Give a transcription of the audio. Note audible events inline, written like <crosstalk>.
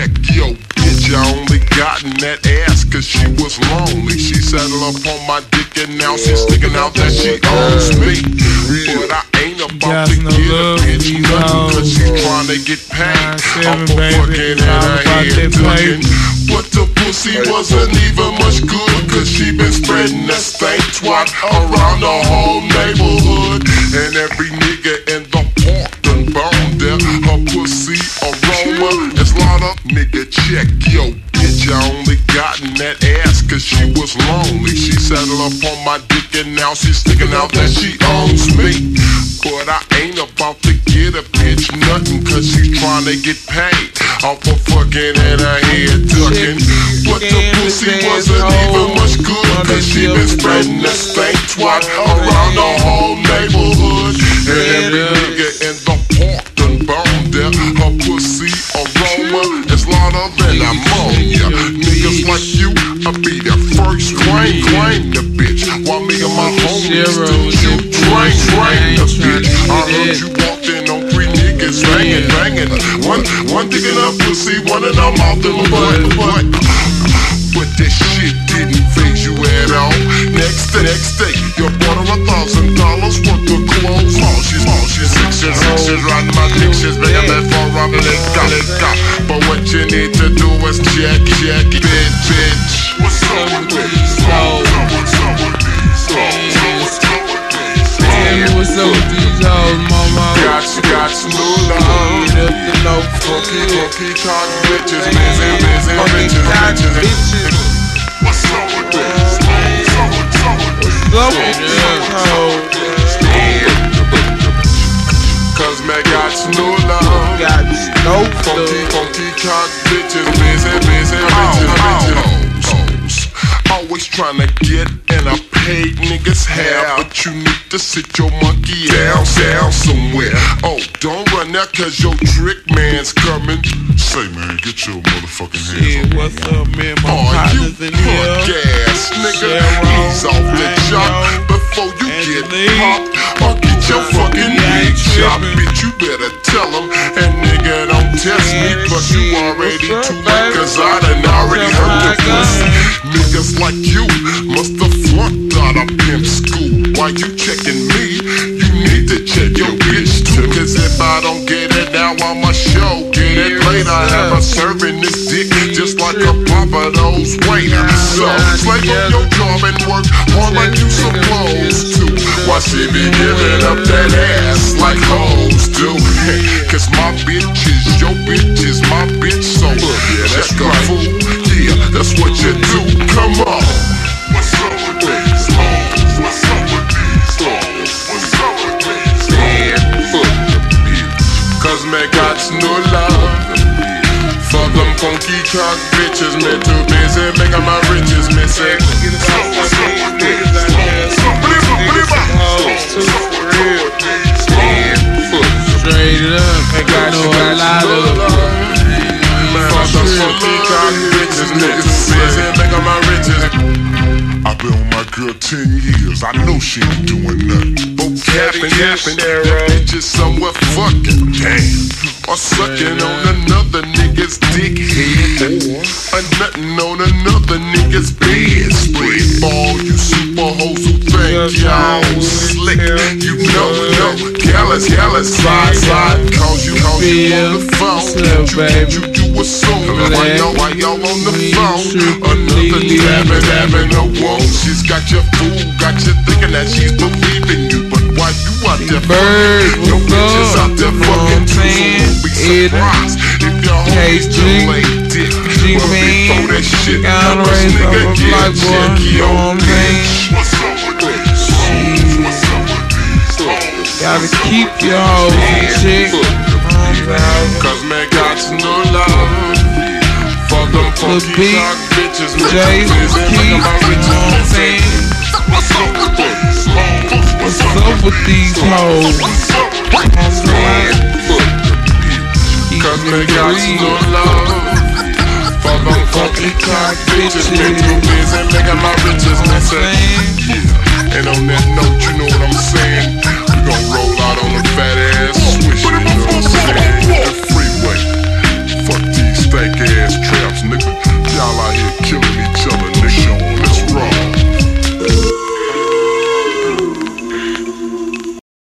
check, yo, bitch, I only gotten that ass cause she was lonely. She settled up on my dick and now she's sticking out that she owns me. But I ain't about to no get a bitch nothing cause she's trying to get paid. I'm for fucking and I ain't that But the pussy wasn't even much good Cause she been spreading that stank twat around the whole neighborhood she was lonely. She settled up on my dick and now she's sticking out that she owns me. But I ain't about to get a bitch nothing cause she's trying to get paid. Off of fucking and her head ducking. But the pussy wasn't even much good Cause she been spreading that stank twat around the whole neighborhood be the first claim, claim the bitch. While me and my homies still you train, train the bitch I heard you walked in on three niggas banging, banging. One, one dick in her pussy, one in her mouth and butt, butt. but this shit didn't phase you at all. Next day, next day, you bought her a thousand dollars worth of clothes. All she's, all she's sixes, sixes, riding my dick, she's begging that for Robin, let go, let go. But what you need to do is check, check, Funky, funky cock bitches, busy, busy bitches, bitches. What's with? Cause man got no love. Funky, funky cock bitches, busy, busy bitches, bitches. Always trying to get paid niggas half, but you need to sit your monkey down, down somewhere. Oh, don't run out cause your trick man's coming. Say man, get your motherfucking hands Yeah, what's up, man? My Oh, you in punk here. ass nigga, he's off the job before you get popped. I'll get your fucking wig chopped, bitch. You better tell him. And nigga, don't test me, but you already too late, cause I done already up, the pussy. Niggas like you Why you checking me? You need to check your bitch too. Cause if I don't get it now on my show, get it later. I have a serving this dick just like a Pappadeaux waiter. So slave on your job and work hard like you supposed to. Why she be giving up that ass like hoes do? <laughs> Cause my bitch is your bitch is my bitch. So yeah, that's a fool. Yeah, that's what you do. Come on. What's up with these Cause me got no love For them funky cock bitches Me too busy making my riches Me say up with these hoes? Believe it, believe it. Straight up, I got you a lot of Man, for them funky cock bitches Me too busy making my riches I've been with my girl 10 years, I know she ain't doing nothing. But capping, capping, bitch is somewhere fucking, damn. Or sucking on another nigga's dick head. Or nothing on another nigga's bed spread. All you super hoes who think y'all slick. You know, know, callous, callous, slide, slide. Cause you, cause you on the phone. What's up, Can't you, can't you a song? Why y'all, why y'all on the phone? Another dabbing, dabbing oh, a woman. She's got your fool, got you thinking that she's believing you. But why you out there fucking? Your bitches out there fucking I'm too. So be surprised if your homies KG, still lay dick. G-Man, But before that shit Gotta happens, raise nigga, a get black boy, you know your what I'm saying? bitch. What's up with? What's up with? Gotta keep your hoes in Funky beat, cock bitches Me Jay, Keith, you know what I'm saying? What's up with these hoes? What's up with these hoes? What's up I'm saying? Cause man got no love For them funky cock bitches Me too busy making my riches yeah And on that Y'all out here killing.